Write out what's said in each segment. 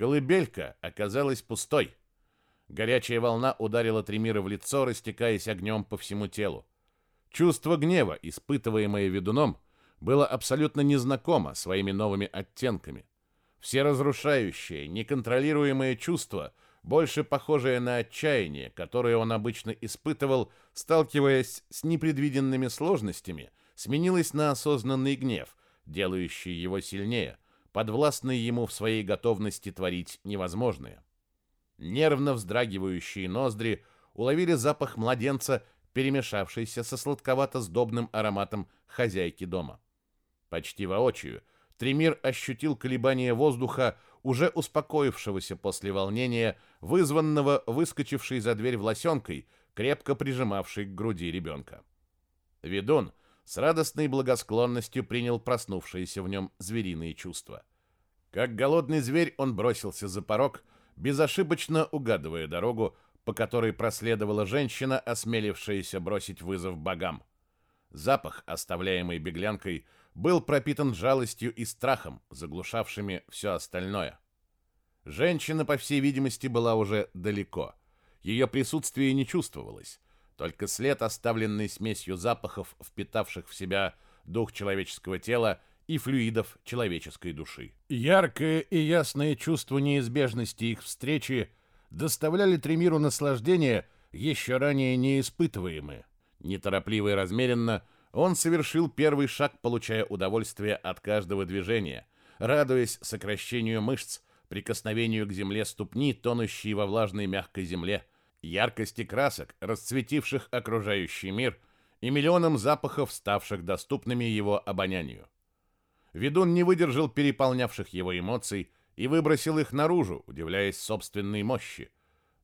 Колыбелька оказалась пустой. Горячая волна ударила Тремира в лицо, растекаясь огнем по всему телу. Чувство гнева, испытываемое ведуном, было абсолютно незнакомо своими новыми оттенками. Все разрушающее, неконтролируемое чувство, больше похожее на отчаяние, которое он обычно испытывал, сталкиваясь с непредвиденными сложностями, сменилось на осознанный гнев, делающий его сильнее, подвластный ему в своей готовности творить невозможное. Нервно вздрагивающие ноздри уловили запах младенца, перемешавшийся со сладковато-сдобным ароматом хозяйки дома. Почти воочию Тремир ощутил колебания воздуха, уже успокоившегося после волнения, вызванного выскочившей за дверь власенкой, крепко прижимавшей к груди ребенка. Ведун с радостной благосклонностью принял проснувшиеся в нем звериные чувства. Как голодный зверь он бросился за порог, безошибочно угадывая дорогу, по которой проследовала женщина, осмелившаяся бросить вызов богам. Запах, оставляемый беглянкой, был пропитан жалостью и страхом, заглушавшими все остальное. Женщина, по всей видимости, была уже далеко. Ее присутствие не чувствовалось. Только след, оставленный смесью запахов, впитавших в себя дух человеческого тела и флюидов человеческой души. Яркое и ясное чувство неизбежности их встречи доставляли Тремиру наслаждение, еще ранее неиспытываемое. Неторопливо и размеренно – он совершил первый шаг, получая удовольствие от каждого движения, радуясь сокращению мышц, прикосновению к земле ступни, тонущей во влажной мягкой земле, яркости красок, расцветивших окружающий мир, и миллионам запахов, ставших доступными его обонянию. Ведун не выдержал переполнявших его эмоций и выбросил их наружу, удивляясь собственной мощи.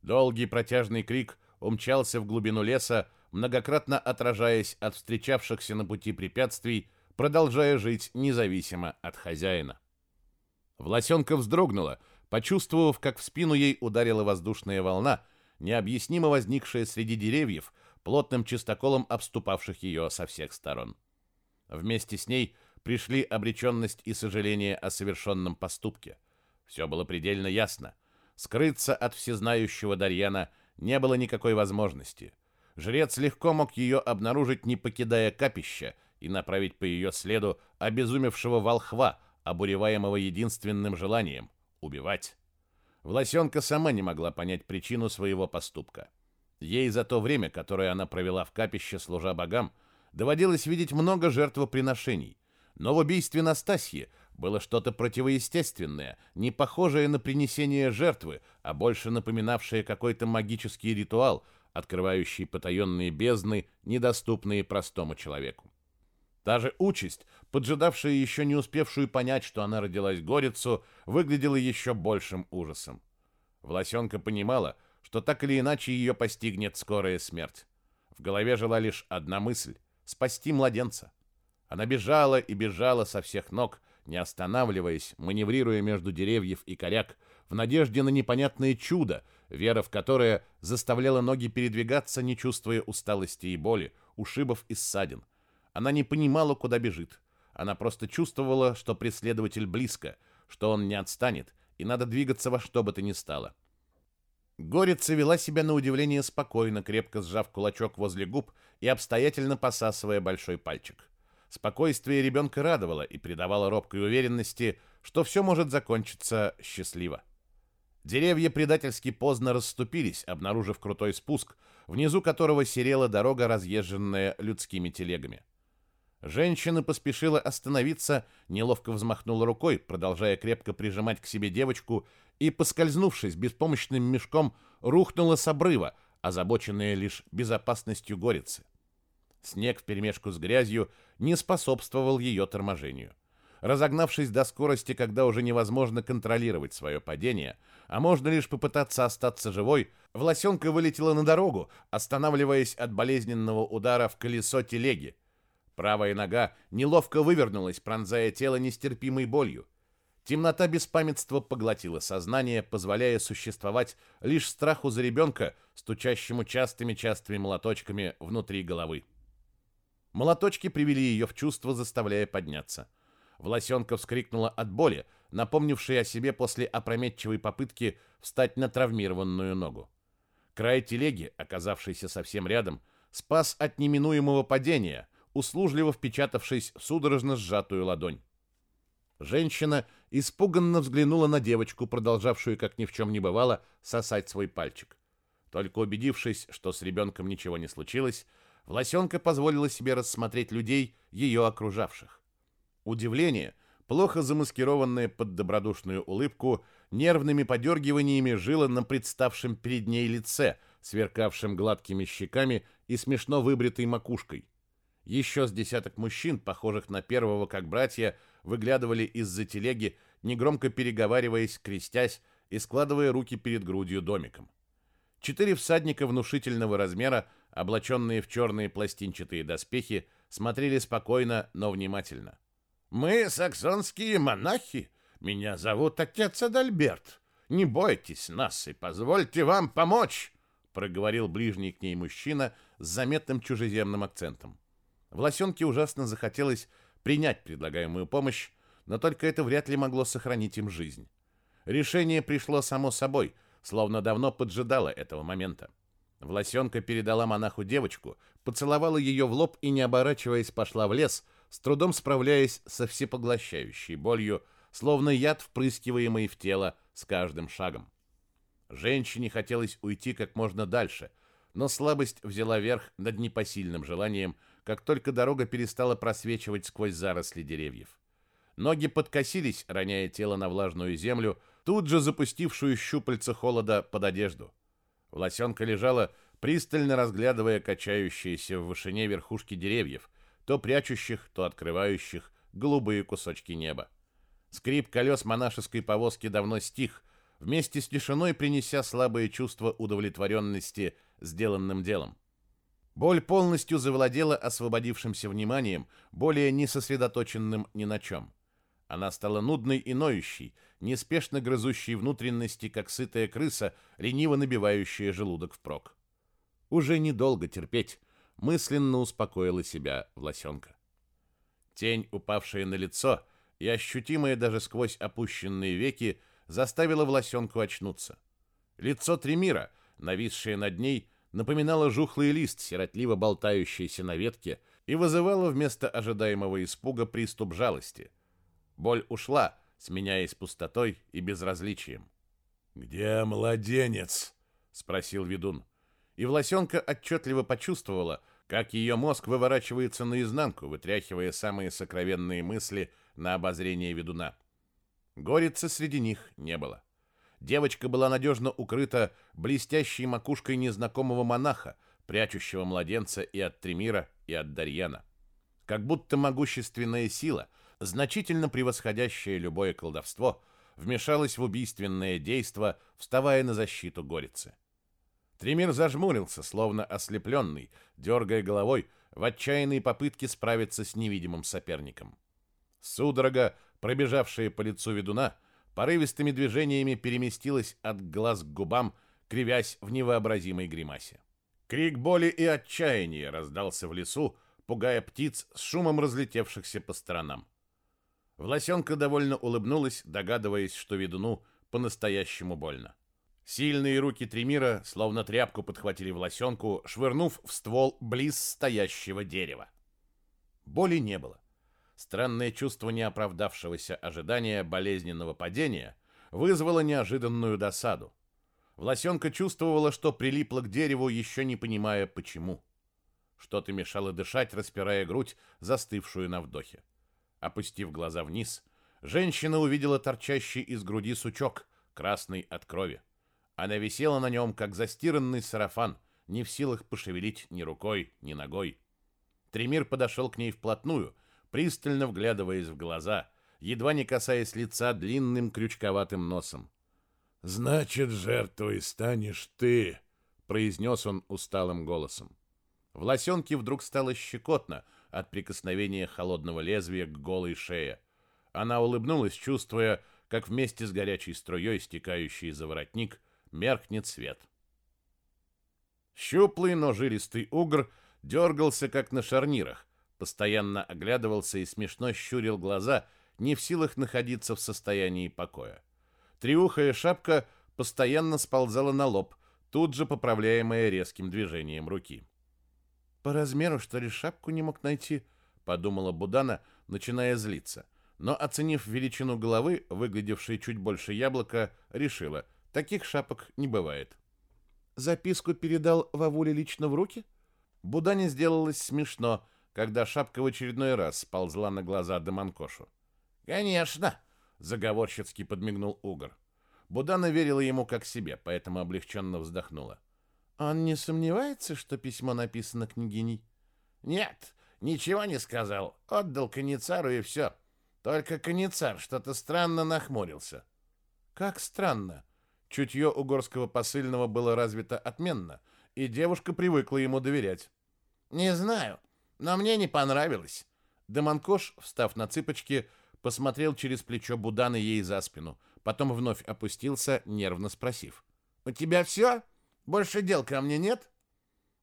Долгий протяжный крик умчался в глубину леса, многократно отражаясь от встречавшихся на пути препятствий, продолжая жить независимо от хозяина. Власенка вздрогнула, почувствовав, как в спину ей ударила воздушная волна, необъяснимо возникшая среди деревьев, плотным чистоколом обступавших ее со всех сторон. Вместе с ней пришли обреченность и сожаление о совершенном поступке. Все было предельно ясно. Скрыться от всезнающего Дарьяна не было никакой возможности — жрец легко мог ее обнаружить, не покидая капища, и направить по ее следу обезумевшего волхва, обуреваемого единственным желанием — убивать. Власенка сама не могла понять причину своего поступка. Ей за то время, которое она провела в капище, служа богам, доводилось видеть много жертвоприношений. Но в убийстве Настасьи было что-то противоестественное, не похожее на принесение жертвы, а больше напоминавшее какой-то магический ритуал — открывающий потаенные бездны, недоступные простому человеку. Та же участь, поджидавшая еще не успевшую понять, что она родилась горицу, выглядела еще большим ужасом. Власенка понимала, что так или иначе ее постигнет скорая смерть. В голове жила лишь одна мысль — спасти младенца. Она бежала и бежала со всех ног, не останавливаясь, маневрируя между деревьев и коряк, в надежде на непонятное чудо, вера в которое заставляла ноги передвигаться, не чувствуя усталости и боли, ушибов и ссадин. Она не понимала, куда бежит. Она просто чувствовала, что преследователь близко, что он не отстанет, и надо двигаться во что бы то ни стало. Горица вела себя на удивление спокойно, крепко сжав кулачок возле губ и обстоятельно посасывая большой пальчик. Спокойствие ребенка радовало и придавало робкой уверенности, что все может закончиться счастливо. Деревья предательски поздно расступились, обнаружив крутой спуск, внизу которого серела дорога, разъезженная людскими телегами. Женщина поспешила остановиться, неловко взмахнула рукой, продолжая крепко прижимать к себе девочку, и, поскользнувшись беспомощным мешком, рухнула с обрыва, озабоченная лишь безопасностью горицы. Снег вперемешку с грязью не способствовал ее торможению. Разогнавшись до скорости, когда уже невозможно контролировать свое падение, а можно лишь попытаться остаться живой, Власенка вылетела на дорогу, останавливаясь от болезненного удара в колесо телеги. Правая нога неловко вывернулась, пронзая тело нестерпимой болью. Темнота беспамятства поглотила сознание, позволяя существовать лишь страху за ребенка, стучащему частыми-частыми молоточками внутри головы. Молоточки привели ее в чувство, заставляя подняться. Власенка вскрикнула от боли, напомнивший о себе после опрометчивой попытки встать на травмированную ногу. Край телеги, оказавшийся совсем рядом, спас от неминуемого падения, услужливо впечатавшись в судорожно сжатую ладонь. Женщина испуганно взглянула на девочку, продолжавшую, как ни в чем не бывало, сосать свой пальчик. Только убедившись, что с ребенком ничего не случилось, Власенка позволила себе рассмотреть людей, ее окружавших. Удивление, плохо замаскированное под добродушную улыбку, нервными подергиваниями жило на представшем перед ней лице, сверкавшем гладкими щеками и смешно выбритой макушкой. Еще с десяток мужчин, похожих на первого как братья, выглядывали из-за телеги, негромко переговариваясь, крестясь и складывая руки перед грудью домиком. Четыре всадника внушительного размера, облаченные в черные пластинчатые доспехи, смотрели спокойно, но внимательно. «Мы саксонские монахи. Меня зовут отец Адальберт. Не бойтесь нас и позвольте вам помочь», проговорил ближний к ней мужчина с заметным чужеземным акцентом. Власенке ужасно захотелось принять предлагаемую помощь, но только это вряд ли могло сохранить им жизнь. Решение пришло само собой, словно давно поджидало этого момента. Власенка передала монаху девочку, поцеловала ее в лоб и, не оборачиваясь, пошла в лес, с трудом справляясь со всепоглощающей болью, словно яд, впрыскиваемый в тело с каждым шагом. Женщине хотелось уйти как можно дальше, но слабость взяла верх над непосильным желанием, как только дорога перестала просвечивать сквозь заросли деревьев. Ноги подкосились, роняя тело на влажную землю, тут же запустившую щупальца холода под одежду. Власенка лежала, пристально разглядывая качающиеся в вышине верхушки деревьев, то прячущих, то открывающих голубые кусочки неба. Скрип колес монашеской повозки давно стих, вместе с тишиной принеся слабое чувство удовлетворенности сделанным делом. Боль полностью завладела освободившимся вниманием, более не сосредоточенным ни на чем. Она стала нудной и ноющей, неспешно грызущей внутренности, как сытая крыса, лениво набивающая желудок впрок. Уже недолго терпеть, мысленно успокоила себя Власенка. Тень, упавшая на лицо и ощутимая даже сквозь опущенные веки, заставила Власенку очнуться. Лицо Тремира, нависшее над ней, напоминало жухлый лист, сиротливо болтающийся на ветке, и вызывало вместо ожидаемого испуга приступ жалости. Боль ушла, сменяясь пустотой и безразличием. «Где младенец?» — спросил ведун. И Власенка отчетливо почувствовала, как ее мозг выворачивается наизнанку, вытряхивая самые сокровенные мысли на обозрение ведуна. Горицы среди них не было. Девочка была надежно укрыта блестящей макушкой незнакомого монаха, прячущего младенца и от Тремира, и от Дарьяна. Как будто могущественная сила, значительно превосходящая любое колдовство, вмешалась в убийственное действо, вставая на защиту Горицы. Тремир зажмурился, словно ослепленный, дергая головой в отчаянной попытке справиться с невидимым соперником. Судорога, пробежавшая по лицу ведуна, порывистыми движениями переместилась от глаз к губам, кривясь в невообразимой гримасе. Крик боли и отчаяния раздался в лесу, пугая птиц с шумом разлетевшихся по сторонам. Власенка довольно улыбнулась, догадываясь, что ведуну по-настоящему больно. Сильные руки Тремира, словно тряпку, подхватили Власенку, швырнув в ствол близ стоящего дерева. Боли не было. Странное чувство неоправдавшегося ожидания болезненного падения вызвало неожиданную досаду. Власенка чувствовала, что прилипла к дереву, еще не понимая, почему. Что-то мешало дышать, распирая грудь, застывшую на вдохе. Опустив глаза вниз, женщина увидела торчащий из груди сучок, красный от крови. Она висела на нем, как застиранный сарафан, не в силах пошевелить ни рукой, ни ногой. Тремир подошел к ней вплотную — пристально вглядываясь в глаза, едва не касаясь лица длинным крючковатым носом. «Значит, жертвой станешь ты», — произнес он усталым голосом. В лосенке вдруг стало щекотно от прикосновения холодного лезвия к голой шее. Она улыбнулась, чувствуя, как вместе с горячей струей, стекающей за воротник, меркнет свет. Щуплый, но жилистый угр дергался, как на шарнирах, постоянно оглядывался и смешно щурил глаза, не в силах находиться в состоянии покоя. Триухая шапка постоянно сползала на лоб, тут же поправляемая резким движением руки. «По размеру, что ли, шапку не мог найти?» — подумала Будана, начиная злиться. Но, оценив величину головы, выглядевшей чуть больше яблока, решила, таких шапок не бывает. «Записку передал Вавуле лично в руки?» Будане сделалось смешно, когда шапка в очередной раз сползла на глаза Демонкошу. «Конечно!» — заговорщицки подмигнул Угор. Будана верила ему как себе, поэтому облегченно вздохнула. «Он не сомневается, что письмо написано княгиней?» «Нет, ничего не сказал. Отдал каницару и все. Только каницар что-то странно нахмурился». «Как странно?» Чутье угорского посыльного было развито отменно, и девушка привыкла ему доверять. «Не знаю, но мне не понравилось». Демонкош, встав на цыпочки, посмотрел через плечо Буданы ей за спину, потом вновь опустился, нервно спросив. «У тебя все? Больше дел ко мне нет?»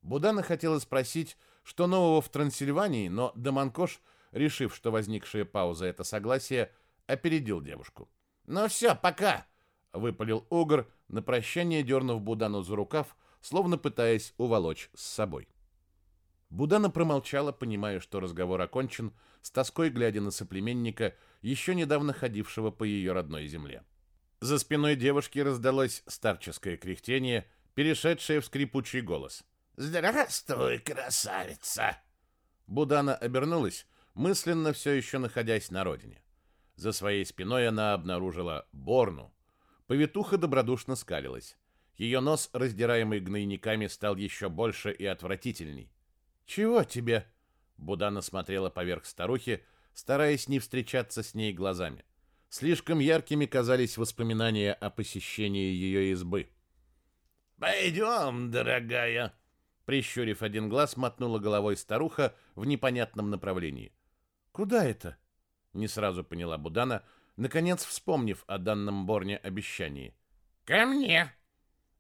Будана хотела спросить, что нового в Трансильвании, но Демонкош, решив, что возникшая пауза — это согласие, опередил девушку. «Ну все, пока!» — выпалил Угр, на прощание дернув Будану за рукав, словно пытаясь уволочь с собой. Будана промолчала, понимая, что разговор окончен, с тоской глядя на соплеменника, еще недавно ходившего по ее родной земле. За спиной девушки раздалось старческое кряхтение, перешедшее в скрипучий голос. «Здравствуй, красавица!» Будана обернулась, мысленно все еще находясь на родине. За своей спиной она обнаружила Борну. Повитуха добродушно скалилась. Ее нос, раздираемый гнойниками, стал еще больше и отвратительней. «Чего тебе?» Будана смотрела поверх старухи, стараясь не встречаться с ней глазами. Слишком яркими казались воспоминания о посещении ее избы. «Пойдем, дорогая!» Прищурив один глаз, мотнула головой старуха в непонятном направлении. «Куда это?» Не сразу поняла Будана, наконец вспомнив о данном Борне обещании. «Ко мне!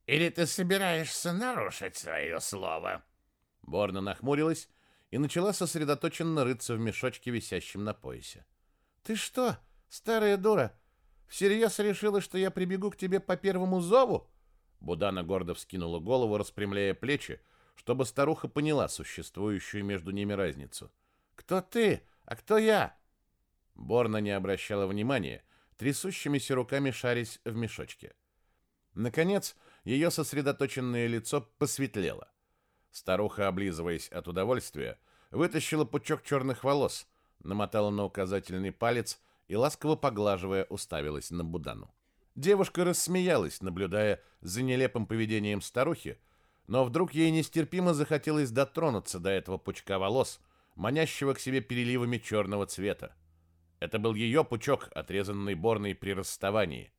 Или ты собираешься нарушить свое слово?» Борна нахмурилась и начала сосредоточенно рыться в мешочке, висящем на поясе. «Ты что?» Старая дура, всерьез решила, что я прибегу к тебе по первому зову? Будана гордо вскинула голову, распрямляя плечи, чтобы старуха поняла существующую между ними разницу. Кто ты, а кто я? Борна не обращала внимания, трясущимися руками шарясь в мешочке. Наконец, ее сосредоточенное лицо посветлело. Старуха, облизываясь от удовольствия, вытащила пучок черных волос, намотала на указательный палец и, ласково поглаживая, уставилась на Будану. Девушка рассмеялась, наблюдая за нелепым поведением старухи, но вдруг ей нестерпимо захотелось дотронуться до этого пучка волос, манящего к себе переливами черного цвета. Это был ее пучок, отрезанный Борной при расставании.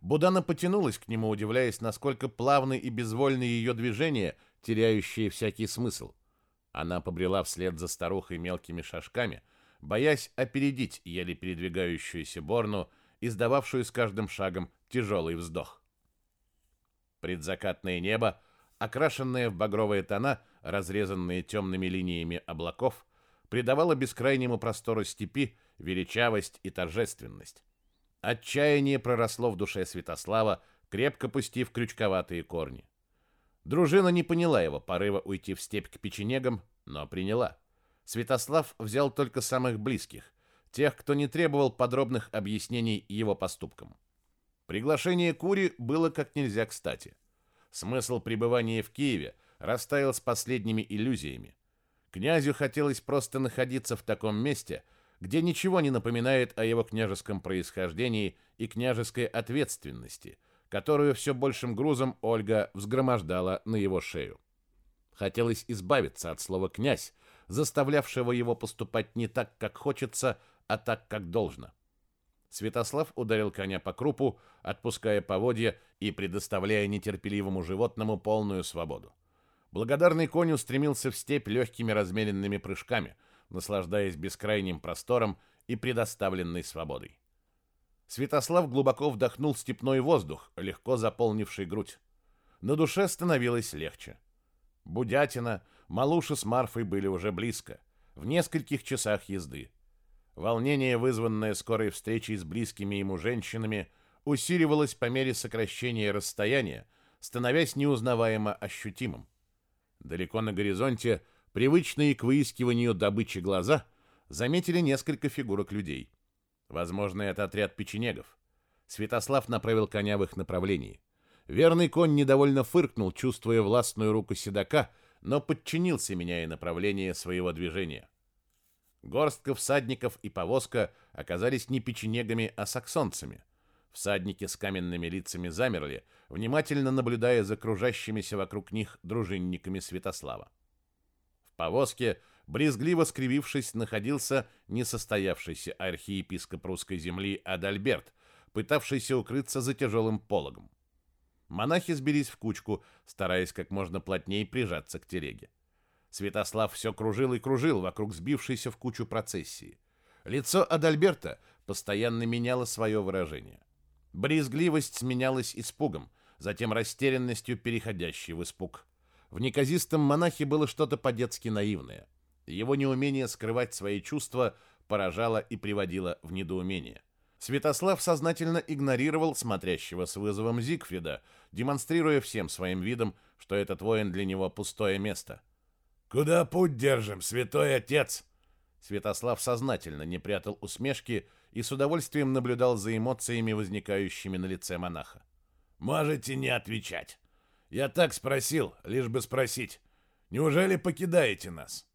Будана потянулась к нему, удивляясь, насколько плавны и безвольны ее движения, теряющие всякий смысл. Она побрела вслед за старухой мелкими шажками, боясь опередить еле передвигающуюся Борну, издававшую с каждым шагом тяжелый вздох. Предзакатное небо, окрашенное в багровые тона, разрезанные темными линиями облаков, придавало бескрайнему простору степи величавость и торжественность. Отчаяние проросло в душе Святослава, крепко пустив крючковатые корни. Дружина не поняла его порыва уйти в степь к печенегам, но приняла. Святослав взял только самых близких, тех, кто не требовал подробных объяснений его поступкам. Приглашение Кури было как нельзя кстати. Смысл пребывания в Киеве растаял с последними иллюзиями. Князю хотелось просто находиться в таком месте, где ничего не напоминает о его княжеском происхождении и княжеской ответственности, которую все большим грузом Ольга взгромождала на его шею. Хотелось избавиться от слова «князь», заставлявшего его поступать не так, как хочется, а так, как должно. Святослав ударил коня по крупу, отпуская поводья и предоставляя нетерпеливому животному полную свободу. Благодарный конь устремился в степь легкими размеренными прыжками, наслаждаясь бескрайним простором и предоставленной свободой. Святослав глубоко вдохнул степной воздух, легко заполнивший грудь. На душе становилось легче. Будятина, Малуша с Марфой были уже близко, в нескольких часах езды. Волнение, вызванное скорой встречей с близкими ему женщинами, усиливалось по мере сокращения расстояния, становясь неузнаваемо ощутимым. Далеко на горизонте, привычные к выискиванию добычи глаза, заметили несколько фигурок людей. Возможно, это отряд печенегов. Святослав направил коня в их направлении. Верный конь недовольно фыркнул, чувствуя властную руку седока, но подчинился, меняя направление своего движения. Горстка всадников и повозка оказались не печенегами, а саксонцами. Всадники с каменными лицами замерли, внимательно наблюдая за кружащимися вокруг них дружинниками Святослава. В повозке, брезгливо скривившись, находился несостоявшийся архиепископ русской земли Адальберт, пытавшийся укрыться за тяжелым пологом. Монахи сбились в кучку, стараясь как можно плотнее прижаться к телеге. Святослав все кружил и кружил вокруг сбившейся в кучу процессии. Лицо Адальберта постоянно меняло свое выражение. Брезгливость сменялась испугом, затем растерянностью, переходящей в испуг. В неказистом монахе было что-то по-детски наивное. Его неумение скрывать свои чувства поражало и приводило в недоумение. Святослав сознательно игнорировал смотрящего с вызовом Зигфрида, демонстрируя всем своим видом, что этот воин для него пустое место – «Куда путь держим, святой отец?» Святослав сознательно не прятал усмешки и с удовольствием наблюдал за эмоциями, возникающими на лице монаха. «Можете не отвечать. Я так спросил, лишь бы спросить. Неужели покидаете нас?»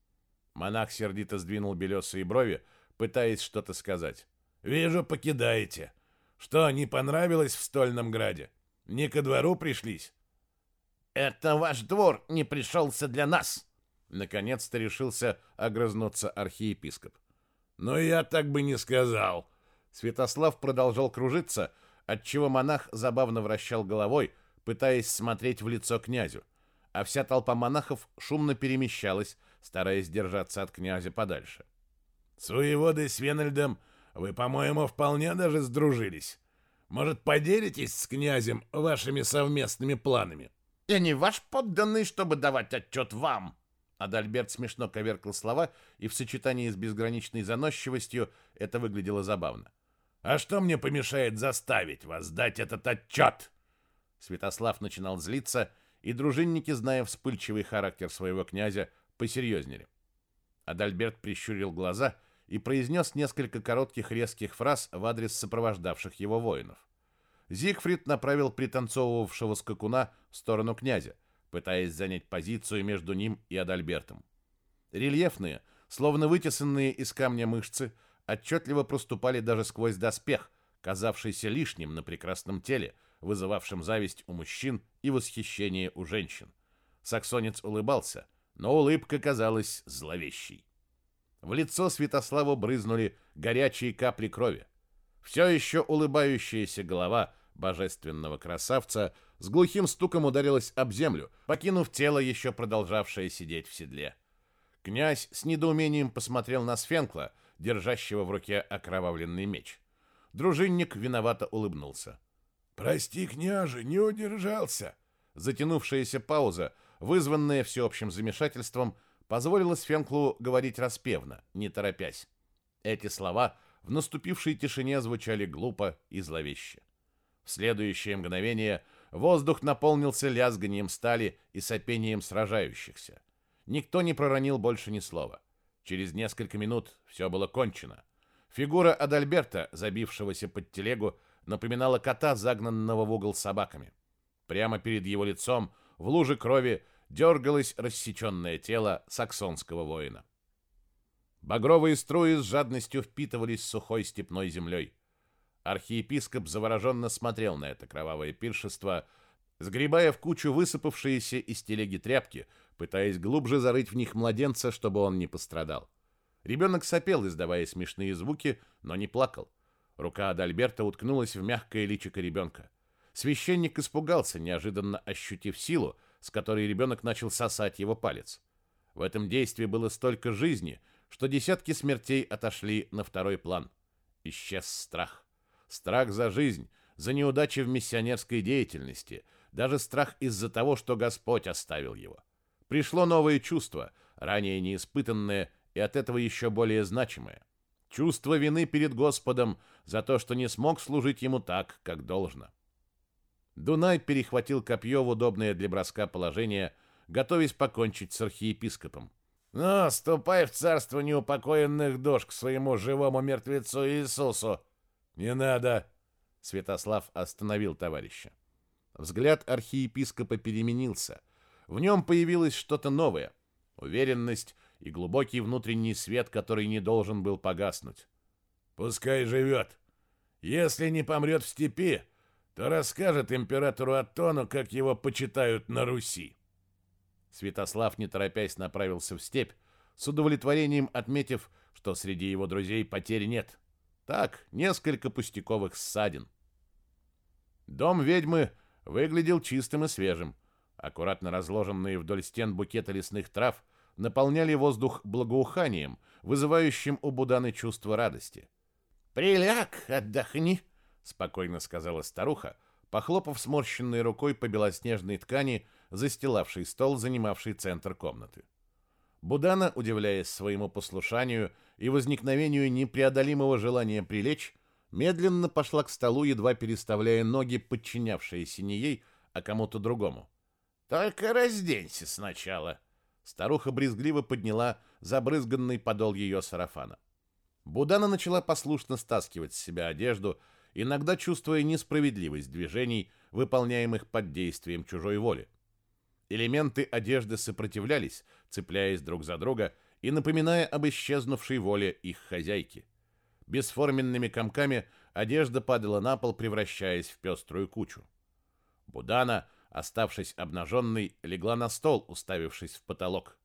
Монах сердито сдвинул белесые брови, пытаясь что-то сказать. «Вижу, покидаете. Что, не понравилось в Стольном Граде? Не ко двору пришлись?» «Это ваш двор не пришелся для нас!» Наконец-то решился огрызнуться архиепископ. «Но я так бы не сказал». Святослав продолжал кружиться, отчего монах забавно вращал головой, пытаясь смотреть в лицо князю, а вся толпа монахов шумно перемещалась, стараясь держаться от князя подальше. «С воеводой Свенельдом вы, по-моему, вполне даже сдружились. Может, поделитесь с князем вашими совместными планами?» «Я не ваш подданный, чтобы давать отчет вам», Адальберт смешно коверкал слова, и в сочетании с безграничной заносчивостью это выглядело забавно. «А что мне помешает заставить вас дать этот отчет?» Святослав начинал злиться, и дружинники, зная вспыльчивый характер своего князя, посерьезнели. Адальберт прищурил глаза и произнес несколько коротких резких фраз в адрес сопровождавших его воинов. Зигфрид направил пританцовывавшего скакуна в сторону князя, пытаясь занять позицию между ним и Адальбертом. Рельефные, словно вытесанные из камня мышцы, отчетливо проступали даже сквозь доспех, казавшийся лишним на прекрасном теле, вызывавшим зависть у мужчин и восхищение у женщин. Саксонец улыбался, но улыбка казалась зловещей. В лицо Святославу брызнули горячие капли крови. Все еще улыбающаяся голова божественного красавца – с глухим стуком ударилась об землю, покинув тело, еще продолжавшее сидеть в седле. Князь с недоумением посмотрел на Сфенкла, держащего в руке окровавленный меч. Дружинник виновато улыбнулся. «Прости, княже, не удержался!» Затянувшаяся пауза, вызванная всеобщим замешательством, позволила Сфенклу говорить распевно, не торопясь. Эти слова в наступившей тишине звучали глупо и зловеще. В следующее мгновение – Воздух наполнился лязганием стали и сопением сражающихся. Никто не проронил больше ни слова. Через несколько минут все было кончено. Фигура Адальберта, забившегося под телегу, напоминала кота, загнанного в угол собаками. Прямо перед его лицом, в луже крови, дергалось рассеченное тело саксонского воина. Багровые струи с жадностью впитывались сухой степной землей. Архиепископ завороженно смотрел на это кровавое пиршество, сгребая в кучу высыпавшиеся из телеги тряпки, пытаясь глубже зарыть в них младенца, чтобы он не пострадал. Ребенок сопел, издавая смешные звуки, но не плакал. Рука Адальберта уткнулась в мягкое личико ребенка. Священник испугался, неожиданно ощутив силу, с которой ребенок начал сосать его палец. В этом действии было столько жизни, что десятки смертей отошли на второй план. Исчез страх страх за жизнь, за неудачи в миссионерской деятельности, даже страх из-за того, что Господь оставил его. Пришло новое чувство, ранее неиспытанное и от этого еще более значимое. чувство вины перед Господом за то, что не смог служить ему так, как должно. Дунай перехватил копье в удобное для броска положение, готовясь покончить с архиепископом. «Ну, ступай в царство неупокоенных душ к своему живому мертвецу Иисусу!» «Не надо!» Святослав остановил товарища. Взгляд архиепископа переменился. В нем появилось что-то новое. Уверенность и глубокий внутренний свет, который не должен был погаснуть. «Пускай живет. Если не помрет в степи, то расскажет императору Атону, как его почитают на Руси». Святослав, не торопясь, направился в степь, с удовлетворением отметив, что среди его друзей потерь нет. Так, несколько пустяковых ссадин. Дом ведьмы выглядел чистым и свежим. Аккуратно разложенные вдоль стен букеты лесных трав наполняли воздух благоуханием, вызывающим у Буданы чувство радости. «Приляг, отдохни», — спокойно сказала старуха, похлопав сморщенной рукой по белоснежной ткани, застилавшей стол, занимавший центр комнаты. Будана, удивляясь своему послушанию и возникновению непреодолимого желания прилечь, медленно пошла к столу, едва переставляя ноги, подчинявшиеся не ей, а кому-то другому. «Только разденься сначала!» Старуха брезгливо подняла забрызганный подол ее сарафана. Будана начала послушно стаскивать с себя одежду, иногда чувствуя несправедливость движений, выполняемых под действием чужой воли. Элементы одежды сопротивлялись, цепляясь друг за друга и напоминая об исчезнувшей воле их хозяйки. Бесформенными комками одежда падала на пол, превращаясь в пеструю кучу. Будана, оставшись обнаженной, легла на стол, уставившись в потолок.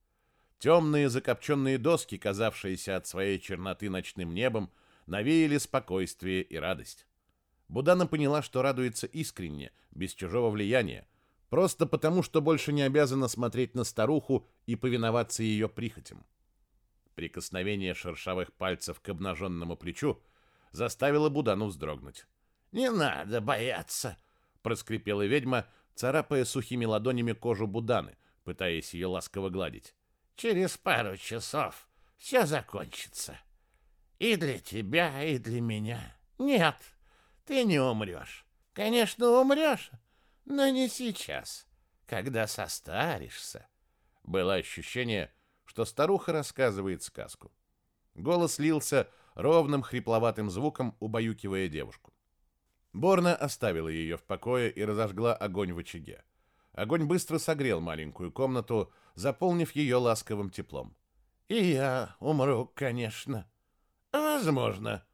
Темные закопченные доски, казавшиеся от своей черноты ночным небом, навеяли спокойствие и радость. Будана поняла, что радуется искренне, без чужого влияния, просто потому, что больше не обязана смотреть на старуху и повиноваться ее прихотям. Прикосновение шершавых пальцев к обнаженному плечу заставило Будану вздрогнуть. «Не надо бояться!» — проскрипела ведьма, царапая сухими ладонями кожу Буданы, пытаясь ее ласково гладить. «Через пару часов все закончится. И для тебя, и для меня. Нет, ты не умрешь. Конечно, умрешь, но не сейчас, когда состаришься». Было ощущение, что старуха рассказывает сказку. Голос лился ровным хрипловатым звуком, убаюкивая девушку. Борна оставила ее в покое и разожгла огонь в очаге. Огонь быстро согрел маленькую комнату, заполнив ее ласковым теплом. «И я умру, конечно. Возможно».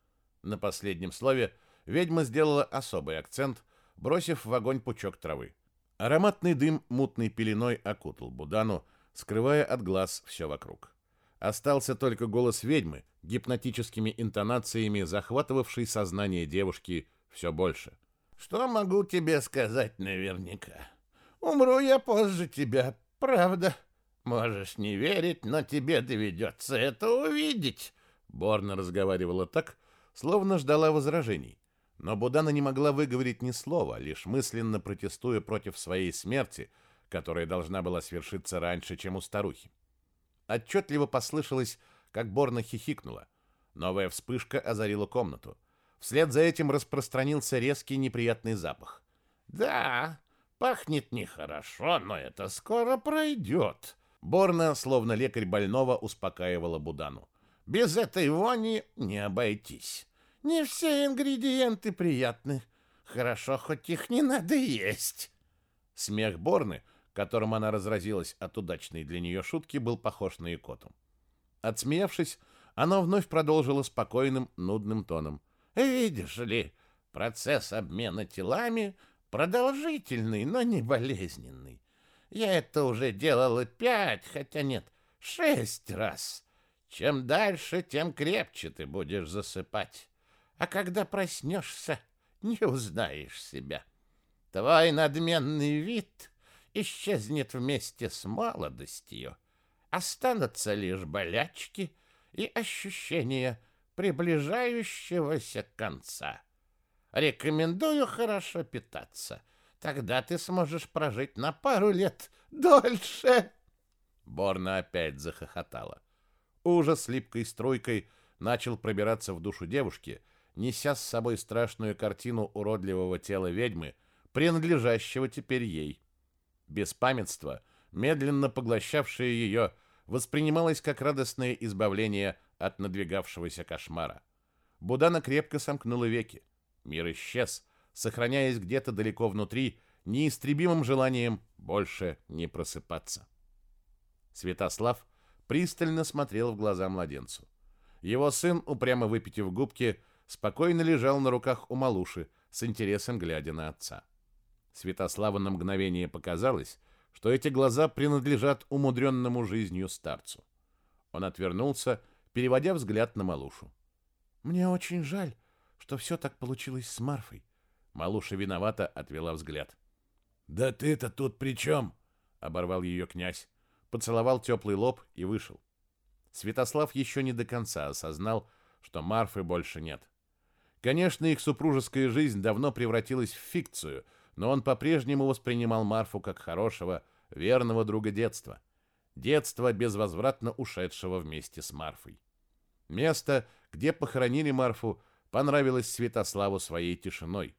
На последнем слове ведьма сделала особый акцент, бросив в огонь пучок травы. Ароматный дым мутной пеленой окутал Будану, скрывая от глаз все вокруг. Остался только голос ведьмы, гипнотическими интонациями захватывавший сознание девушки все больше. «Что могу тебе сказать наверняка? Умру я позже тебя, правда. Можешь не верить, но тебе доведется это увидеть». Борна разговаривала так, словно ждала возражений. Но Будана не могла выговорить ни слова, лишь мысленно протестуя против своей смерти — которая должна была свершиться раньше, чем у старухи. Отчетливо послышалось, как Борна хихикнула. Новая вспышка озарила комнату. Вслед за этим распространился резкий неприятный запах. «Да, пахнет нехорошо, но это скоро пройдет». Борна, словно лекарь больного, успокаивала Будану. «Без этой вони не обойтись. Не все ингредиенты приятны. Хорошо, хоть их не надо есть». Смех Борны — которым она разразилась от удачной для нее шутки, был похож на икоту. Отсмеявшись, она вновь продолжила спокойным, нудным тоном. «Видишь ли, процесс обмена телами продолжительный, но не болезненный. Я это уже делала пять, хотя нет, шесть раз. Чем дальше, тем крепче ты будешь засыпать. А когда проснешься, не узнаешь себя. Твой надменный вид исчезнет вместе с молодостью. Останутся лишь болячки и ощущения приближающегося конца. Рекомендую хорошо питаться. Тогда ты сможешь прожить на пару лет дольше. Борна опять захохотала. Ужас липкой струйкой начал пробираться в душу девушки, неся с собой страшную картину уродливого тела ведьмы, принадлежащего теперь ей. Беспамятство, медленно поглощавшее ее, воспринималось как радостное избавление от надвигавшегося кошмара. Будана крепко сомкнула веки. Мир исчез, сохраняясь где-то далеко внутри, неистребимым желанием больше не просыпаться. Святослав пристально смотрел в глаза младенцу. Его сын, упрямо выпитив губки, спокойно лежал на руках у малуши, с интересом глядя на отца. Святославу на мгновение показалось, что эти глаза принадлежат умудренному жизнью старцу. Он отвернулся, переводя взгляд на малушу. «Мне очень жаль, что все так получилось с Марфой». Малуша виновато отвела взгляд. «Да ты-то тут при чем?» — оборвал ее князь. Поцеловал теплый лоб и вышел. Святослав еще не до конца осознал, что Марфы больше нет. Конечно, их супружеская жизнь давно превратилась в фикцию, но он по-прежнему воспринимал Марфу как хорошего, верного друга детства. Детства, безвозвратно ушедшего вместе с Марфой. Место, где похоронили Марфу, понравилось Святославу своей тишиной.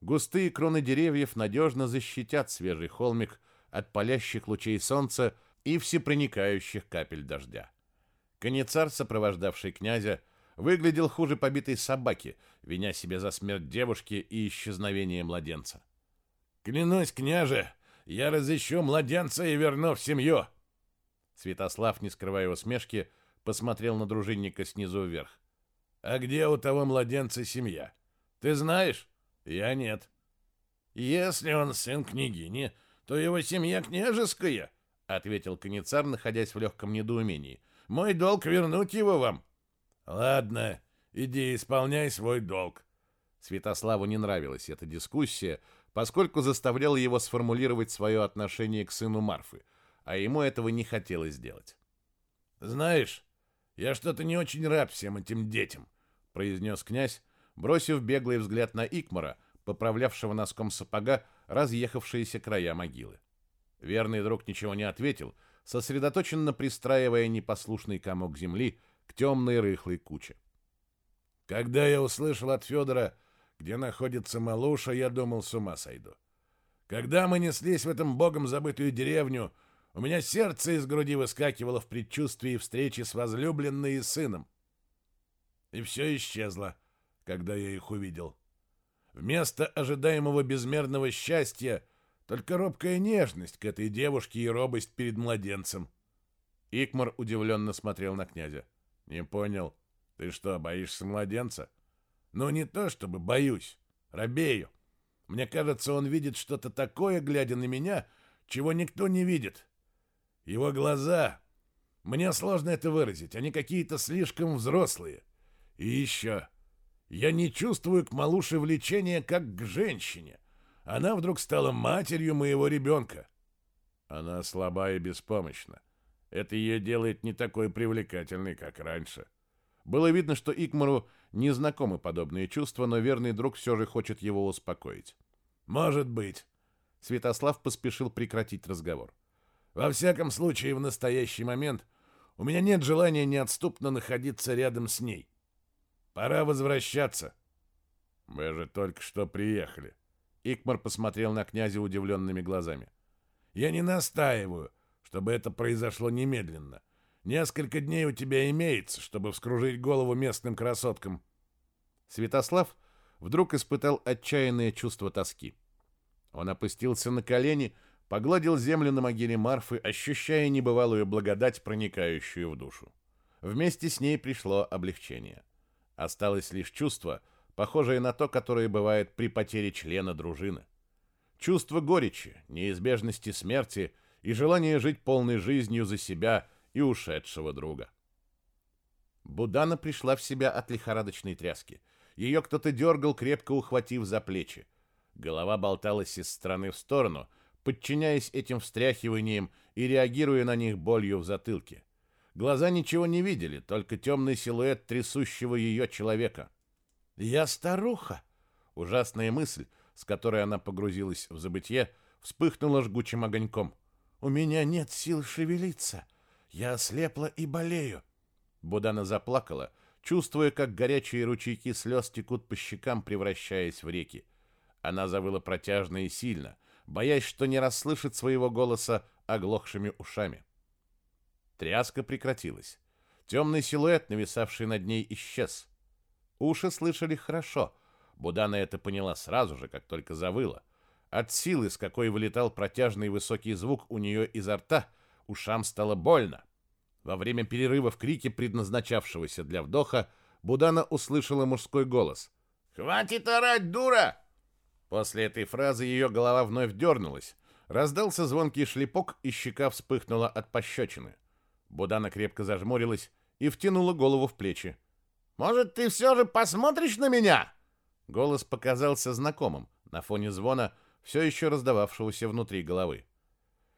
Густые кроны деревьев надежно защитят свежий холмик от палящих лучей солнца и всепроникающих капель дождя. Конецар, сопровождавший князя, выглядел хуже побитой собаки, виня себе за смерть девушки и исчезновение младенца. «Клянусь, княже, я разыщу младенца и верну в семью!» Святослав, не скрывая усмешки, посмотрел на дружинника снизу вверх. «А где у того младенца семья? Ты знаешь? Я нет. Если он сын княгини, то его семья княжеская, ответил Коницар, находясь в легком недоумении. Мой долг вернуть его вам. Ладно, иди исполняй свой долг. Святославу не нравилась эта дискуссия, поскольку заставляла его сформулировать свое отношение к сыну Марфы, а ему этого не хотелось сделать. Знаешь, я что-то не очень рад всем этим детям, произнес князь, бросив беглый взгляд на Икмара, поправлявшего носком сапога разъехавшиеся края могилы. Верный друг ничего не ответил, сосредоточенно пристраивая непослушный комок земли к темной рыхлой куче. Когда я услышал от Федора, где находится Малуша, я думал, с ума сойду. Когда мы неслись в этом богом забытую деревню, у меня сердце из груди выскакивало в предчувствии встречи с возлюбленной и сыном. И все исчезло, когда я их увидел. Вместо ожидаемого безмерного счастья только робкая нежность к этой девушке и робость перед младенцем. Икмар удивленно смотрел на князя. «Не понял. Ты что, боишься младенца?» «Ну, не то чтобы боюсь. Робею. Мне кажется, он видит что-то такое, глядя на меня, чего никто не видит. Его глаза... Мне сложно это выразить. Они какие-то слишком взрослые. И еще... Я не чувствую к малуше влечения, как к женщине. Она вдруг стала матерью моего ребенка. Она слаба и беспомощна. Это ее делает не такой привлекательной, как раньше. Было видно, что Икмару не знакомы подобные чувства, но верный друг все же хочет его успокоить. «Может быть». Святослав поспешил прекратить разговор. «Во всяком случае, в настоящий момент у меня нет желания неотступно находиться рядом с ней. Пора возвращаться. Мы же только что приехали. Икмар посмотрел на князя удивленными глазами. Я не настаиваю, чтобы это произошло немедленно. Несколько дней у тебя имеется, чтобы вскружить голову местным красоткам. Святослав вдруг испытал отчаянное чувство тоски. Он опустился на колени, погладил землю на могиле Марфы, ощущая небывалую благодать, проникающую в душу. Вместе с ней пришло облегчение. Осталось лишь чувство, похожее на то, которое бывает при потере члена дружины. Чувство горечи, неизбежности смерти и желание жить полной жизнью за себя и ушедшего друга. Будана пришла в себя от лихорадочной тряски. Ее кто-то дергал, крепко ухватив за плечи. Голова болталась из стороны в сторону, подчиняясь этим встряхиваниям и реагируя на них болью в затылке. Глаза ничего не видели, только темный силуэт трясущего ее человека. «Я старуха!» Ужасная мысль, с которой она погрузилась в забытье, вспыхнула жгучим огоньком. «У меня нет сил шевелиться. Я ослепла и болею». Будана заплакала, чувствуя, как горячие ручейки слез текут по щекам, превращаясь в реки. Она завыла протяжно и сильно, боясь, что не расслышит своего голоса оглохшими ушами. Тряска прекратилась. Темный силуэт, нависавший над ней, исчез. Уши слышали хорошо. Будана это поняла сразу же, как только завыла. От силы, с какой вылетал протяжный высокий звук у нее изо рта, ушам стало больно. Во время перерыва в крике, предназначавшегося для вдоха, Будана услышала мужской голос. «Хватит орать, дура!» После этой фразы ее голова вновь дернулась. Раздался звонкий шлепок, и щека вспыхнула от пощечины. Будана крепко зажмурилась и втянула голову в плечи. «Может, ты все же посмотришь на меня?» Голос показался знакомым на фоне звона, все еще раздававшегося внутри головы.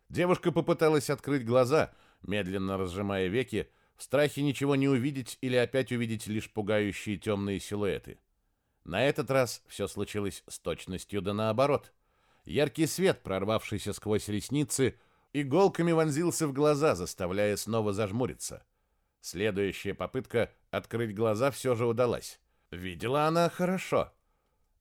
Девушка попыталась открыть глаза, медленно разжимая веки, в страхе ничего не увидеть или опять увидеть лишь пугающие темные силуэты. На этот раз все случилось с точностью да наоборот. Яркий свет, прорвавшийся сквозь ресницы, иголками вонзился в глаза, заставляя снова зажмуриться. Следующая попытка открыть глаза все же удалась. Видела она хорошо.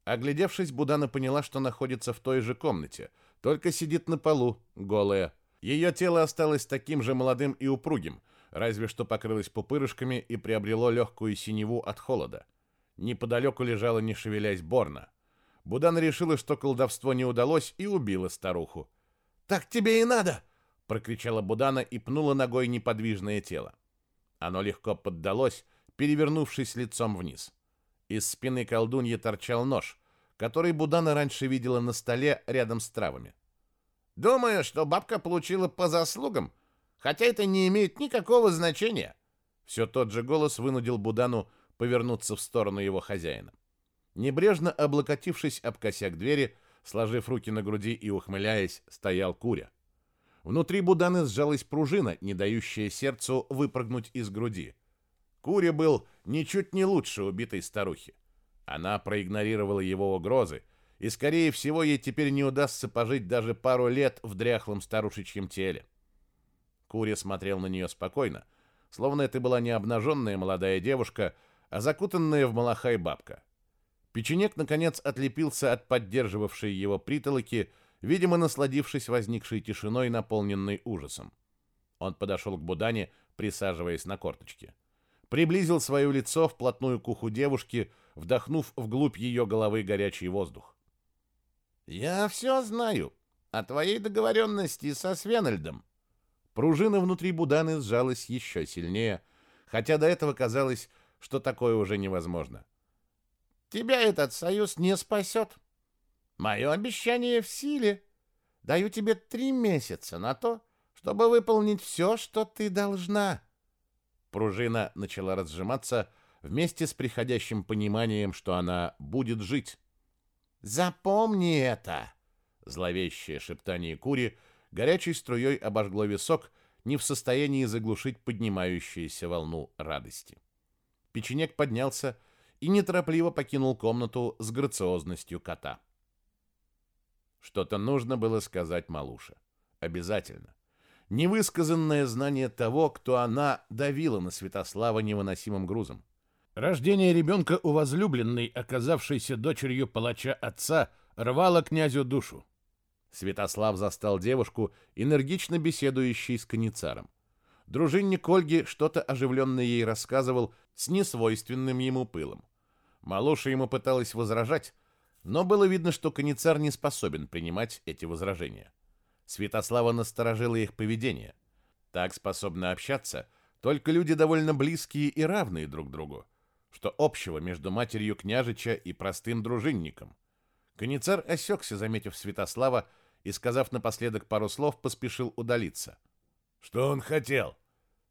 Оглядевшись, Будана поняла, что находится в той же комнате, только сидит на полу, голая. Ее тело осталось таким же молодым и упругим, разве что покрылось пупырышками и приобрело легкую синеву от холода. Неподалеку лежала, не шевелясь, Борна. Будана решила, что колдовство не удалось, и убила старуху. «Так тебе и надо!» — прокричала Будана и пнула ногой неподвижное тело. Оно легко поддалось, перевернувшись лицом вниз. Из спины колдуньи торчал нож, который Будана раньше видела на столе рядом с травами. «Думаю, что бабка получила по заслугам, хотя это не имеет никакого значения». Все тот же голос вынудил Будану повернуться в сторону его хозяина. Небрежно облокотившись об косяк двери, сложив руки на груди и ухмыляясь, стоял Куря. Внутри Буданы сжалась пружина, не дающая сердцу выпрыгнуть из груди. Куря был ничуть не лучше убитой старухи. Она проигнорировала его угрозы, и, скорее всего, ей теперь не удастся пожить даже пару лет в дряхлом старушечьем теле. Куря смотрел на нее спокойно, словно это была не обнаженная молодая девушка, а закутанная в малахай бабка. Печенек, наконец, отлепился от поддерживавшей его притолоки, видимо, насладившись возникшей тишиной, наполненной ужасом. Он подошел к Будане, присаживаясь на корточки. Приблизил свое лицо вплотную к уху девушки, вдохнув вглубь ее головы горячий воздух. «Я все знаю о твоей договоренности со Свенальдом». Пружина внутри Буданы сжалась еще сильнее, хотя до этого казалось, что такое уже невозможно. Тебя этот союз не спасет. Мое обещание в силе. Даю тебе три месяца на то, чтобы выполнить все, что ты должна. Пружина начала разжиматься вместе с приходящим пониманием, что она будет жить. Запомни это. Зловещее шептание Кури горячей струей обожгло висок, не в состоянии заглушить поднимающуюся волну радости. Печенек поднялся и неторопливо покинул комнату с грациозностью кота. Что-то нужно было сказать Малуше. Обязательно. Невысказанное знание того, кто она, давила на Святослава невыносимым грузом. Рождение ребенка у возлюбленной, оказавшейся дочерью палача отца, рвало князю душу. Святослав застал девушку, энергично беседующей с каницаром. Дружинник Ольги что-то оживленно ей рассказывал с несвойственным ему пылом. Малуша ему пыталась возражать, но было видно, что каницар не способен принимать эти возражения. Святослава насторожило их поведение. Так способны общаться только люди довольно близкие и равные друг другу. Что общего между матерью княжича и простым дружинником? Каницар осекся, заметив Святослава, и, сказав напоследок пару слов, поспешил удалиться. «Что он хотел?»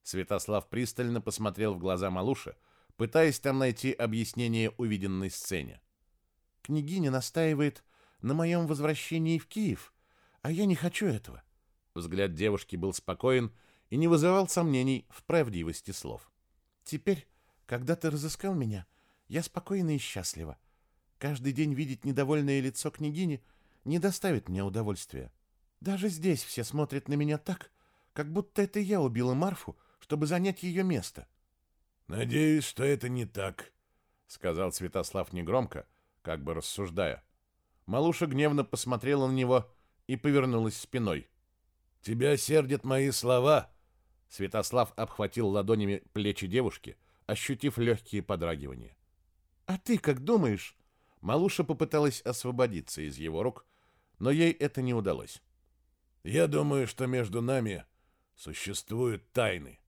Святослав пристально посмотрел в глаза Малуши, пытаясь там найти объяснение увиденной сцене. «Княгиня настаивает на моем возвращении в Киев, а я не хочу этого». Взгляд девушки был спокоен и не вызывал сомнений в правдивости слов. «Теперь, когда ты разыскал меня, я спокойна и счастлива. Каждый день видеть недовольное лицо княгини не доставит мне удовольствия. Даже здесь все смотрят на меня так, как будто это я убила Марфу, чтобы занять ее место. Надеюсь, что это не так, сказал Святослав негромко, как бы рассуждая. Малуша гневно посмотрела на него и повернулась спиной. Тебя сердят мои слова. Святослав обхватил ладонями плечи девушки, ощутив легкие подрагивания. А ты как думаешь? Малуша попыталась освободиться из его рук, но ей это не удалось. Я думаю, что между нами существуют тайны.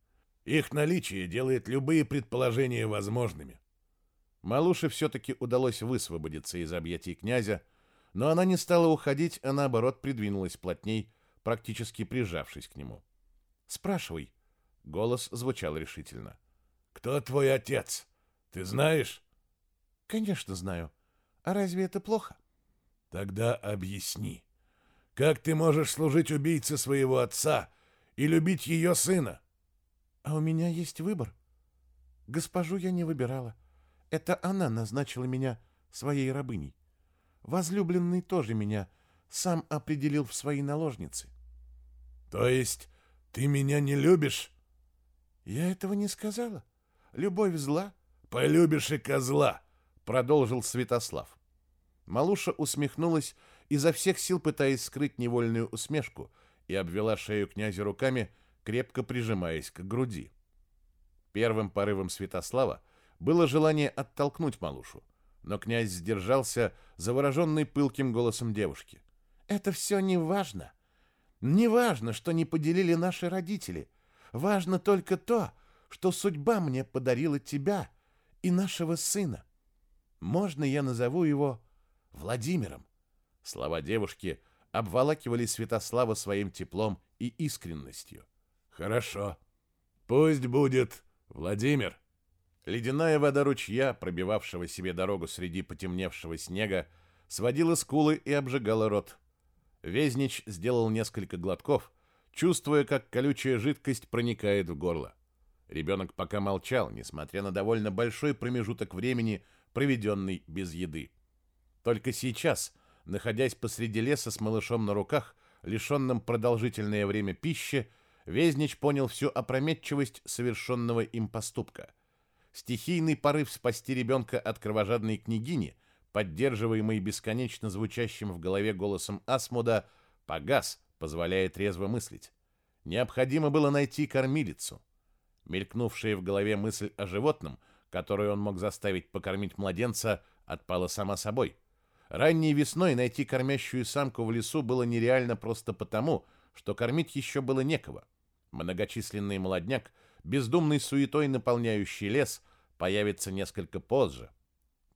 Их наличие делает любые предположения возможными. Малуше все-таки удалось высвободиться из объятий князя, но она не стала уходить, а наоборот придвинулась плотней, практически прижавшись к нему. «Спрашивай». Голос звучал решительно. «Кто твой отец? Ты знаешь?» «Конечно знаю. А разве это плохо?» «Тогда объясни. Как ты можешь служить убийце своего отца и любить ее сына?» «А у меня есть выбор. Госпожу я не выбирала. Это она назначила меня своей рабыней. Возлюбленный тоже меня сам определил в свои наложницы. То есть ты меня не любишь? Я этого не сказала. Любовь зла. Полюбишь и козла, продолжил Святослав. Малуша усмехнулась, изо всех сил пытаясь скрыть невольную усмешку, и обвела шею князя руками, крепко прижимаясь к груди. Первым порывом Святослава было желание оттолкнуть малушу, но князь сдержался, завороженный пылким голосом девушки. «Это все не важно. Не важно, что не поделили наши родители. Важно только то, что судьба мне подарила тебя и нашего сына. Можно я назову его Владимиром?» Слова девушки обволакивали Святослава своим теплом и искренностью. «Хорошо. Пусть будет Владимир». Ледяная вода ручья, пробивавшего себе дорогу среди потемневшего снега, сводила скулы и обжигала рот. Везнич сделал несколько глотков, чувствуя, как колючая жидкость проникает в горло. Ребенок пока молчал, несмотря на довольно большой промежуток времени, проведенный без еды. Только сейчас, находясь посреди леса с малышом на руках, лишенным продолжительное время пищи, Везнич понял всю опрометчивость совершенного им поступка — Стихийный порыв спасти ребенка от кровожадной княгини, поддерживаемый бесконечно звучащим в голове голосом Асмуда, погас, позволяя трезво мыслить. Необходимо было найти кормилицу. Мелькнувшая в голове мысль о животном, которую он мог заставить покормить младенца, отпала сама собой. Ранней весной найти кормящую самку в лесу было нереально просто потому, что кормить еще было некого. Многочисленный молодняк бездумной суетой наполняющий лес, появится несколько позже.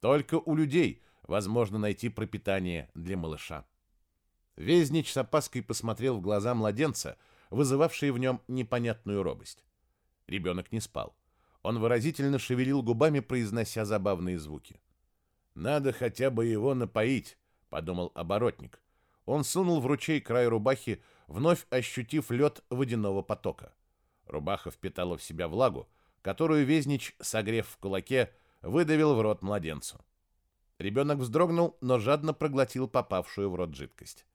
Только у людей возможно найти пропитание для малыша. Везнич с опаской посмотрел в глаза младенца, вызывавшие в нем непонятную робость. Ребенок не спал. Он выразительно шевелил губами, произнося забавные звуки. «Надо хотя бы его напоить», — подумал оборотник. Он сунул в ручей край рубахи, вновь ощутив лед водяного потока. Рубаха впитала в себя влагу, которую Везнич, согрев в кулаке, выдавил в рот младенцу. Ребенок вздрогнул, но жадно проглотил попавшую в рот жидкость.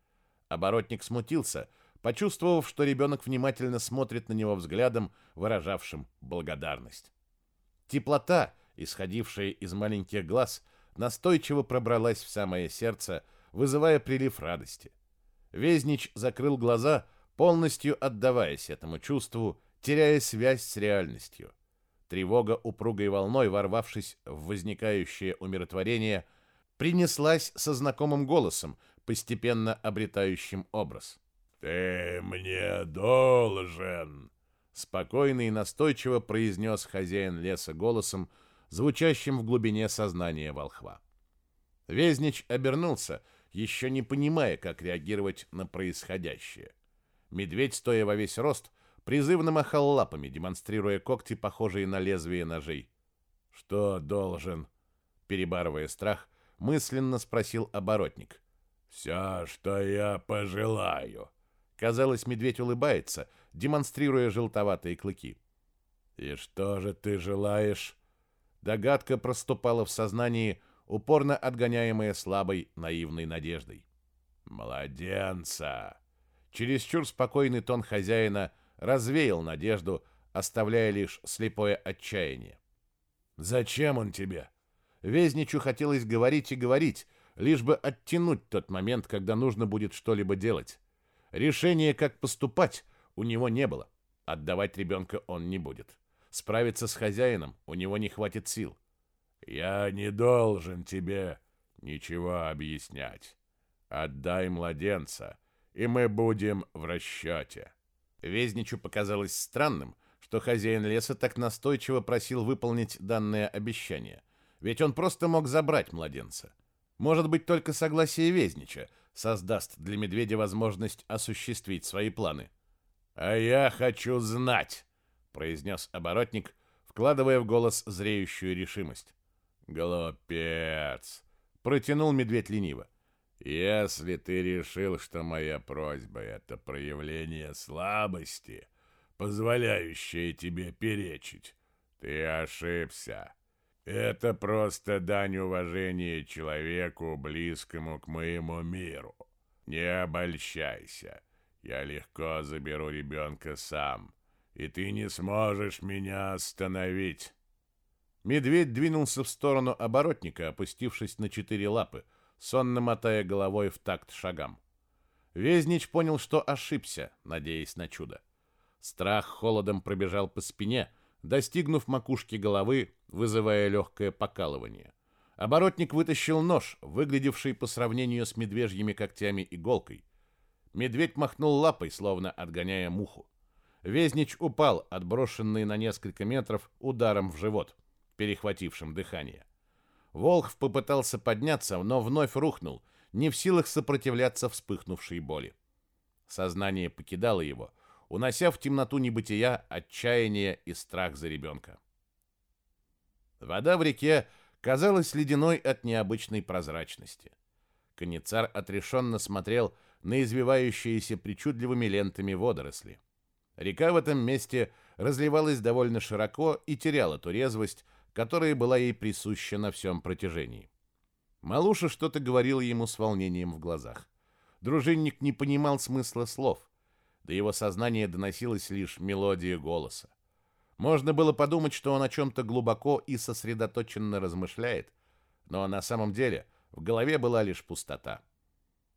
Оборотник смутился, почувствовав, что ребенок внимательно смотрит на него взглядом, выражавшим благодарность. Теплота, исходившая из маленьких глаз, настойчиво пробралась в самое сердце, вызывая прилив радости. Везнич закрыл глаза, полностью отдаваясь этому чувству, теряя связь с реальностью. Тревога упругой волной, ворвавшись в возникающее умиротворение, принеслась со знакомым голосом, постепенно обретающим образ. «Ты мне должен!» Спокойно и настойчиво произнес хозяин леса голосом, звучащим в глубине сознания волхва. Везнич обернулся, еще не понимая, как реагировать на происходящее. Медведь, стоя во весь рост, призывно махал лапами, демонстрируя когти, похожие на лезвие ножей. «Что должен?» Перебарывая страх, мысленно спросил оборотник. «Все, что я пожелаю». Казалось, медведь улыбается, демонстрируя желтоватые клыки. «И что же ты желаешь?» Догадка проступала в сознании, упорно отгоняемая слабой наивной надеждой. «Младенца!» Чересчур спокойный тон хозяина развеял надежду, оставляя лишь слепое отчаяние. Зачем он тебе? Везничу хотелось говорить и говорить, лишь бы оттянуть тот момент, когда нужно будет что-либо делать. Решения, как поступать, у него не было. Отдавать ребенка он не будет. Справиться с хозяином у него не хватит сил. «Я не должен тебе ничего объяснять. Отдай младенца, и мы будем в расчете». Везничу показалось странным, что хозяин леса так настойчиво просил выполнить данное обещание. Ведь он просто мог забрать младенца. Может быть, только согласие Везнича создаст для медведя возможность осуществить свои планы. «А я хочу знать», — произнес оборотник, вкладывая в голос зреющую решимость. «Глупец!» — протянул медведь лениво. «Если ты решил, что моя просьба — это проявление слабости, позволяющее тебе перечить, ты ошибся. Это просто дань уважения человеку, близкому к моему миру. Не обольщайся. Я легко заберу ребенка сам, и ты не сможешь меня остановить». Медведь двинулся в сторону оборотника, опустившись на четыре лапы, сонно мотая головой в такт шагам. Везнич понял, что ошибся, надеясь на чудо. Страх холодом пробежал по спине, достигнув макушки головы, вызывая легкое покалывание. Оборотник вытащил нож, выглядевший по сравнению с медвежьими когтями иголкой. Медведь махнул лапой, словно отгоняя муху. Везнич упал, отброшенный на несколько метров ударом в живот перехватившим дыхание. Волхв попытался подняться, но вновь рухнул, не в силах сопротивляться вспыхнувшей боли. Сознание покидало его, унося в темноту небытия отчаяние и страх за ребенка. Вода в реке казалась ледяной от необычной прозрачности. Коницар отрешенно смотрел на извивающиеся причудливыми лентами водоросли. Река в этом месте разливалась довольно широко и теряла ту резвость, которая была ей присуща на всем протяжении. Малуша что-то говорила ему с волнением в глазах. Дружинник не понимал смысла слов. До его сознания доносилась лишь мелодия голоса. Можно было подумать, что он о чем-то глубоко и сосредоточенно размышляет, но на самом деле в голове была лишь пустота.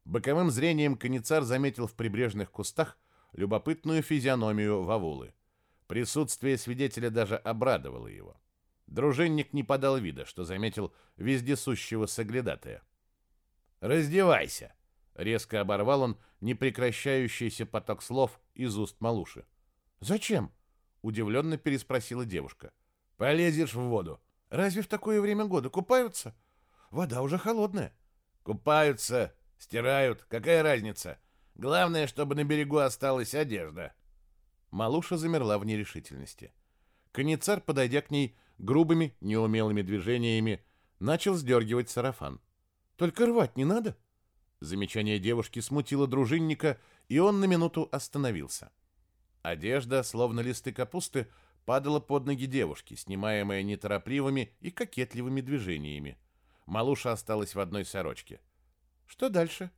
Боковым зрением Коницар заметил в прибрежных кустах любопытную физиономию Вавулы. Присутствие свидетеля даже обрадовало его. Дружинник не подал вида, что заметил вездесущего соглядатая. «Раздевайся!» — резко оборвал он непрекращающийся поток слов из уст малуши. «Зачем?» — удивленно переспросила девушка. «Полезешь в воду. Разве в такое время года купаются? Вода уже холодная». «Купаются, стирают. Какая разница? Главное, чтобы на берегу осталась одежда». Малуша замерла в нерешительности. Коницар, подойдя к ней, грубыми, неумелыми движениями начал сдергивать сарафан. «Только рвать не надо?» Замечание девушки смутило дружинника, и он на минуту остановился. Одежда, словно листы капусты, падала под ноги девушки, снимаемая неторопливыми и кокетливыми движениями. Малуша осталась в одной сорочке. «Что дальше?»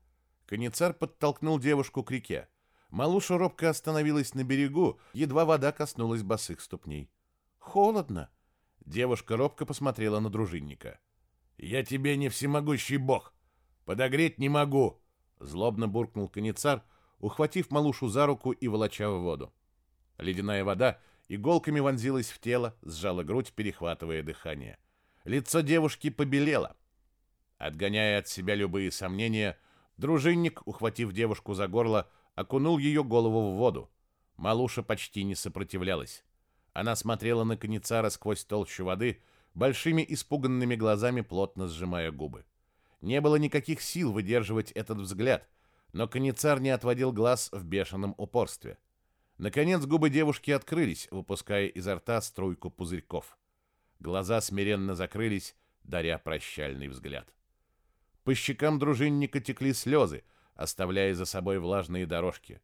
Коницар подтолкнул девушку к реке. Малуша робко остановилась на берегу, едва вода коснулась босых ступней. «Холодно!» Девушка робко посмотрела на дружинника. «Я тебе не всемогущий бог! Подогреть не могу!» Злобно буркнул коницар, ухватив малушу за руку и волоча в воду. Ледяная вода иголками вонзилась в тело, сжала грудь, перехватывая дыхание. Лицо девушки побелело. Отгоняя от себя любые сомнения, дружинник, ухватив девушку за горло, окунул ее голову в воду. Малуша почти не сопротивлялась. Она смотрела на Коницара сквозь толщу воды, большими испуганными глазами плотно сжимая губы. Не было никаких сил выдерживать этот взгляд, но Коницар не отводил глаз в бешеном упорстве. Наконец губы девушки открылись, выпуская изо рта струйку пузырьков. Глаза смиренно закрылись, даря прощальный взгляд. По щекам дружинника текли слезы, оставляя за собой влажные дорожки.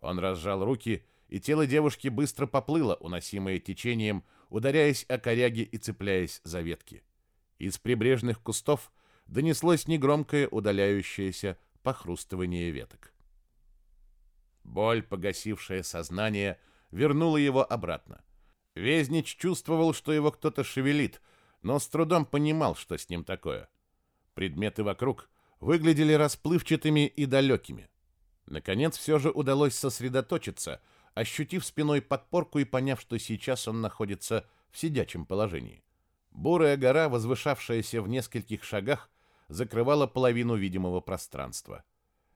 Он разжал руки и тело девушки быстро поплыло, уносимое течением, ударяясь о коряги и цепляясь за ветки. Из прибрежных кустов донеслось негромкое удаляющееся похрустывание веток. Боль, погасившая сознание, вернула его обратно. Везнич чувствовал, что его кто-то шевелит, но с трудом понимал, что с ним такое. Предметы вокруг выглядели расплывчатыми и далекими. Наконец все же удалось сосредоточиться, ощутив спиной подпорку и поняв, что сейчас он находится в сидячем положении. Бурая гора, возвышавшаяся в нескольких шагах, закрывала половину видимого пространства.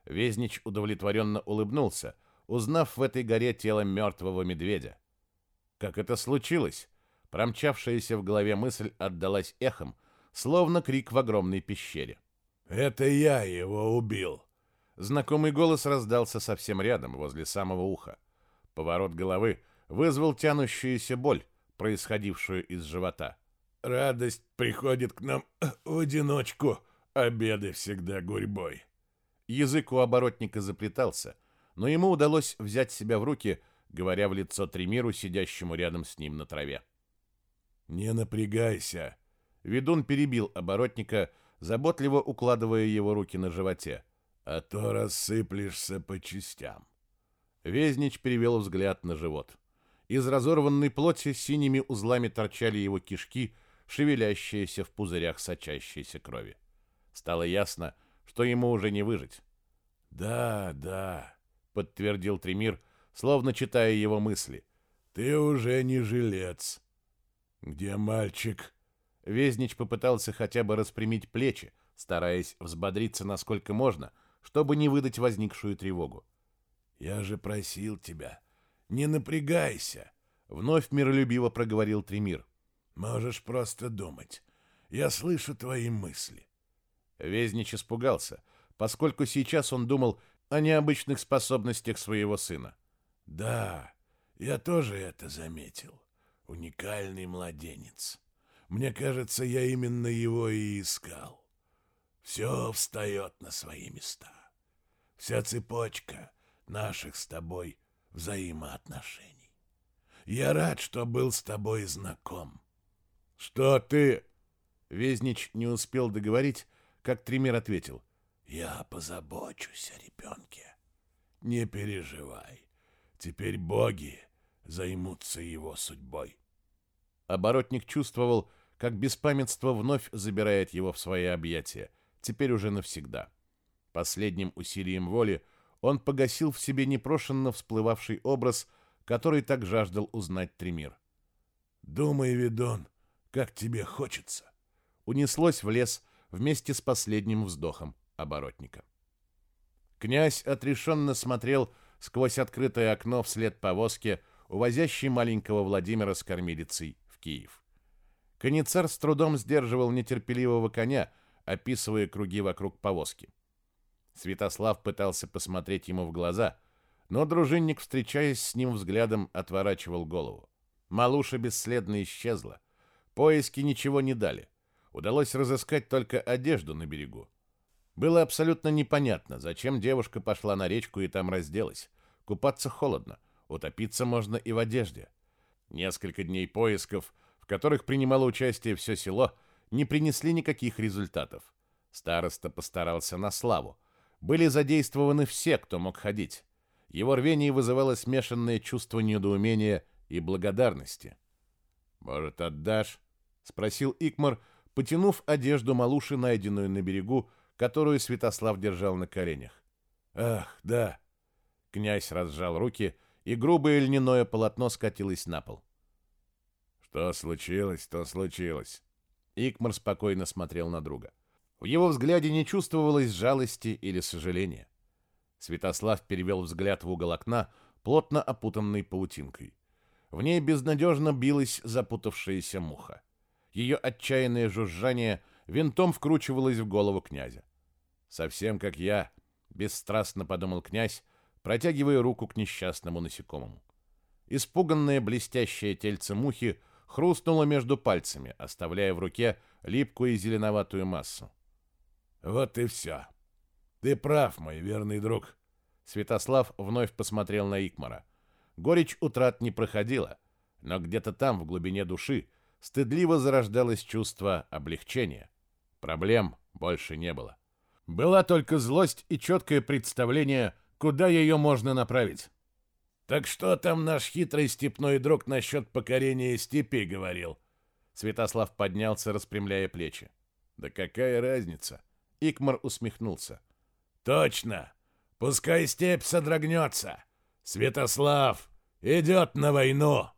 Везнич удовлетворенно улыбнулся, узнав в этой горе тело мертвого медведя. Как это случилось? Промчавшаяся в голове мысль отдалась эхом, словно крик в огромной пещере. «Это я его убил!» Знакомый голос раздался совсем рядом, возле самого уха. Поворот головы вызвал тянущуюся боль, происходившую из живота. «Радость приходит к нам в одиночку, обеды всегда гурьбой». Язык у оборотника заплетался, но ему удалось взять себя в руки, говоря в лицо Тремиру, сидящему рядом с ним на траве. «Не напрягайся!» Ведун перебил оборотника, заботливо укладывая его руки на животе. «А то рассыплешься по частям». Везнич перевел взгляд на живот. Из разорванной плоти синими узлами торчали его кишки, шевелящиеся в пузырях сочащейся крови. Стало ясно, что ему уже не выжить. «Да, да», — подтвердил Тремир, словно читая его мысли. «Ты уже не жилец. Где мальчик?» Везнич попытался хотя бы распрямить плечи, стараясь взбодриться насколько можно, чтобы не выдать возникшую тревогу. «Я же просил тебя, не напрягайся!» — вновь миролюбиво проговорил Тремир. «Можешь просто думать. Я слышу твои мысли». Везнич испугался, поскольку сейчас он думал о необычных способностях своего сына. «Да, я тоже это заметил. Уникальный младенец. Мне кажется, я именно его и искал. Все встает на свои места. Вся цепочка наших с тобой взаимоотношений. Я рад, что был с тобой знаком. Что ты... Везнич не успел договорить, как Тример ответил. Я позабочусь о ребенке. Не переживай. Теперь боги займутся его судьбой. Оборотник чувствовал, как беспамятство вновь забирает его в свои объятия, теперь уже навсегда. Последним усилием воли он погасил в себе непрошенно всплывавший образ, который так жаждал узнать Тремир. «Думай, Видон, как тебе хочется!» Унеслось в лес вместе с последним вздохом оборотника. Князь отрешенно смотрел сквозь открытое окно вслед повозке, увозящей маленького Владимира с кормилицей в Киев. Коницар с трудом сдерживал нетерпеливого коня, описывая круги вокруг повозки. Святослав пытался посмотреть ему в глаза, но дружинник, встречаясь с ним взглядом, отворачивал голову. Малуша бесследно исчезла. Поиски ничего не дали. Удалось разыскать только одежду на берегу. Было абсолютно непонятно, зачем девушка пошла на речку и там разделась. Купаться холодно, утопиться можно и в одежде. Несколько дней поисков, в которых принимало участие все село, не принесли никаких результатов. Староста постарался на славу. Были задействованы все, кто мог ходить. Его рвение вызывало смешанное чувство недоумения и благодарности. «Может, отдашь?» — спросил Икмар, потянув одежду малуши, найденную на берегу, которую Святослав держал на коленях. «Ах, да!» Князь разжал руки, и грубое льняное полотно скатилось на пол. «Что случилось, то случилось». Икмар спокойно смотрел на друга. В его взгляде не чувствовалось жалости или сожаления. Святослав перевел взгляд в угол окна, плотно опутанный паутинкой. В ней безнадежно билась запутавшаяся муха. Ее отчаянное жужжание винтом вкручивалось в голову князя. «Совсем как я», — бесстрастно подумал князь, протягивая руку к несчастному насекомому. Испуганное блестящее тельце мухи хрустнуло между пальцами, оставляя в руке липкую зеленоватую массу. Вот и все. Ты прав, мой верный друг. Святослав вновь посмотрел на Икмара. Горечь утрат не проходила, но где-то там, в глубине души, стыдливо зарождалось чувство облегчения. Проблем больше не было. Была только злость и четкое представление, куда ее можно направить. «Так что там наш хитрый степной друг насчет покорения степи говорил?» Святослав поднялся, распрямляя плечи. Да какая разница? Икмар усмехнулся. Точно. Пускай степь содрогнется. Святослав идет на войну.